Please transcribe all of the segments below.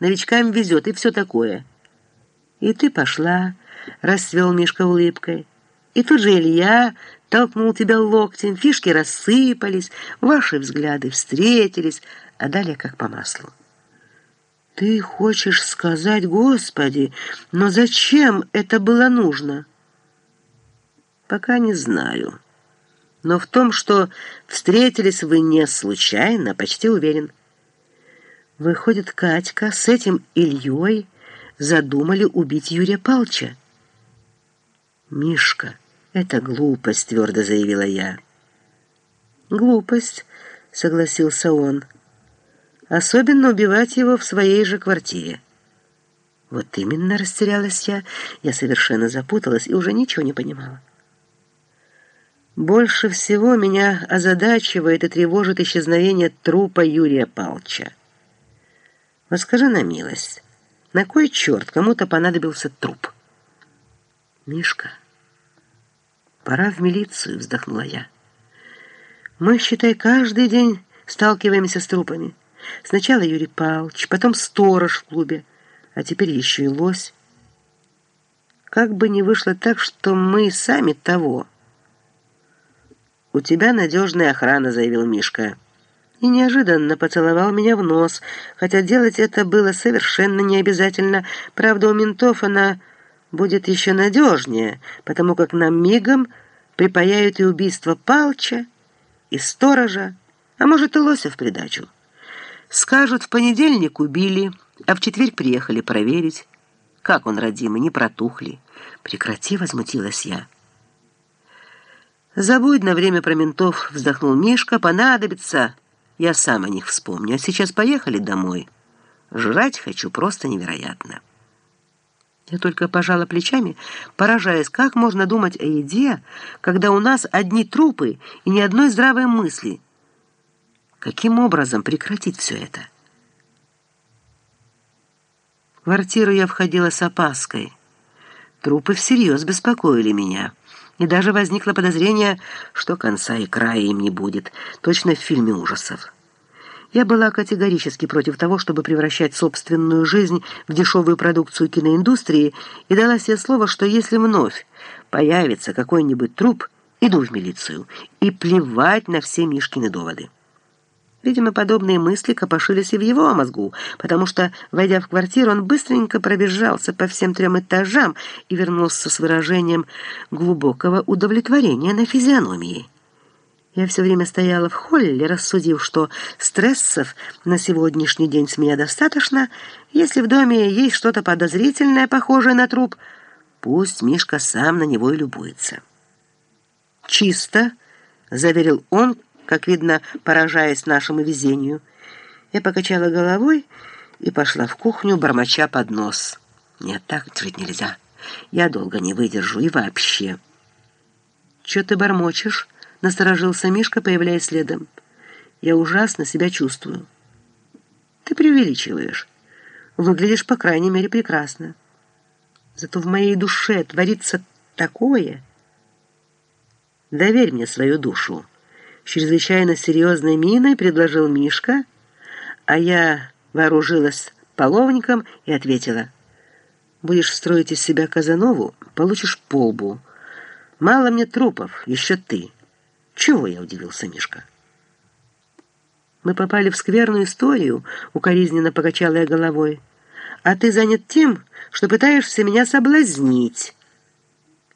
новичкам везет и все такое». «И ты пошла», — расцвел Мишка улыбкой. «И тут же Илья толкнул тебя локтем, фишки рассыпались, ваши взгляды встретились, а далее как по маслу». «Ты хочешь сказать, Господи, но зачем это было нужно?» «Пока не знаю. Но в том, что встретились вы не случайно, почти уверен». Выходит, Катька с этим Ильей задумали убить Юрия Палча. «Мишка, это глупость», — твердо заявила я. «Глупость», — согласился он. «Особенно убивать его в своей же квартире». Вот именно растерялась я. Я совершенно запуталась и уже ничего не понимала. Больше всего меня озадачивает и тревожит исчезновение трупа Юрия Палча. Вот скажи на милость, на кой черт кому-то понадобился труп? Мишка, пора в милицию, вздохнула я. Мы, считай, каждый день сталкиваемся с трупами. Сначала Юрий Павлович, потом сторож в клубе, а теперь еще и лось. Как бы ни вышло так, что мы сами того. «У тебя надежная охрана», — заявил Мишка и неожиданно поцеловал меня в нос, хотя делать это было совершенно не обязательно. Правда, у ментов она будет еще надежнее, потому как нам мигом припаяют и убийство Палча, и сторожа, а может и лося в придачу. Скажут, в понедельник убили, а в четверг приехали проверить. Как он, родимый, не протухли. Прекрати, возмутилась я. Забудь на время про ментов, вздохнул Мишка, понадобится... Я сам о них вспомню. А сейчас поехали домой. Жрать хочу просто невероятно. Я только пожала плечами, поражаясь, как можно думать о еде, когда у нас одни трупы и ни одной здравой мысли. Каким образом прекратить все это? В квартиру я входила с опаской. Трупы всерьез беспокоили меня. И даже возникло подозрение, что конца и края им не будет, точно в фильме ужасов. Я была категорически против того, чтобы превращать собственную жизнь в дешевую продукцию киноиндустрии, и дала себе слово, что если вновь появится какой-нибудь труп, иду в милицию, и плевать на все Мишкины доводы. Видимо, подобные мысли копошились и в его мозгу, потому что, войдя в квартиру, он быстренько пробежался по всем трем этажам и вернулся с выражением глубокого удовлетворения на физиономии. Я все время стояла в холле, рассудив, что стрессов на сегодняшний день с меня достаточно. Если в доме есть что-то подозрительное, похожее на труп, пусть Мишка сам на него и любуется. «Чисто», — заверил он, как видно, поражаясь нашему везению. Я покачала головой и пошла в кухню, бормоча под нос. Нет, так жить нельзя. Я долго не выдержу и вообще. «Чё ты бормочешь?» — насторожился Мишка, появляясь следом. «Я ужасно себя чувствую». «Ты преувеличиваешь. Выглядишь, по крайней мере, прекрасно. Зато в моей душе творится такое...» «Доверь мне свою душу» чрезвычайно серьезной миной предложил Мишка, а я вооружилась половником и ответила, «Будешь строить из себя Казанову, получишь полбу. Мало мне трупов, еще ты». «Чего?» — я удивился Мишка. «Мы попали в скверную историю», — укоризненно покачала я головой. «А ты занят тем, что пытаешься меня соблазнить».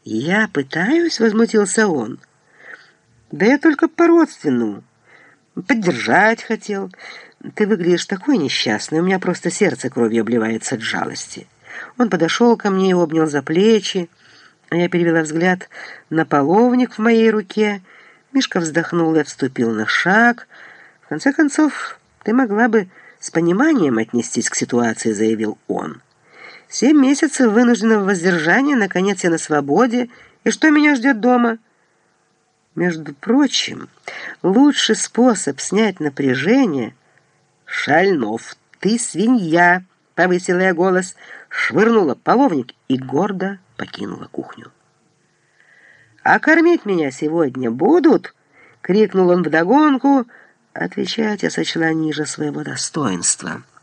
«Я пытаюсь?» — возмутился он. Да я только по-родственному. Поддержать хотел. Ты выглядишь такой несчастный, у меня просто сердце кровью обливается от жалости. Он подошел ко мне и обнял за плечи, а я перевела взгляд на половник в моей руке. Мишка вздохнул и отступил на шаг. В конце концов, ты могла бы с пониманием отнестись к ситуации, заявил он. Семь месяцев вынужденного воздержания, наконец я на свободе, и что меня ждет дома?» Между прочим, лучший способ снять напряжение — «Шальнов, ты свинья!» — повысила я голос, швырнула половник и гордо покинула кухню. «А кормить меня сегодня будут?» — крикнул он вдогонку. Отвечать я сочла ниже своего достоинства —